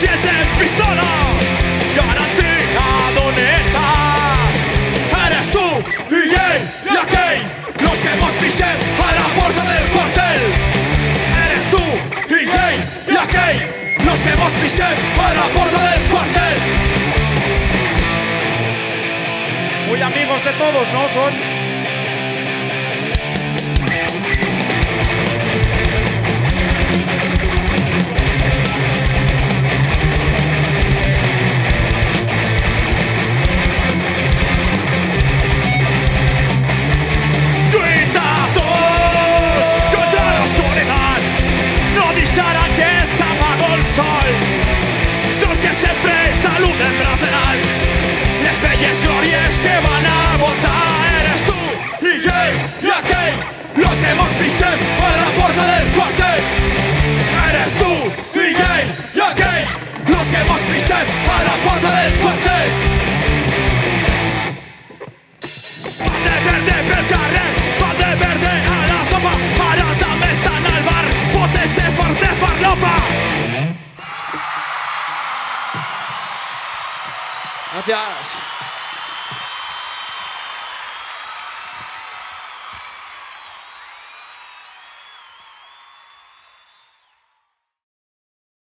en pistola, garantía doneta. Eres tú y él y aquel, los que hemos piché a la puerta del cuartel. Eres tú y él y aquel, los que hemos piché a la puerta del cuartel. Muy amigos de todos, ¿no? Son. I. Gracias.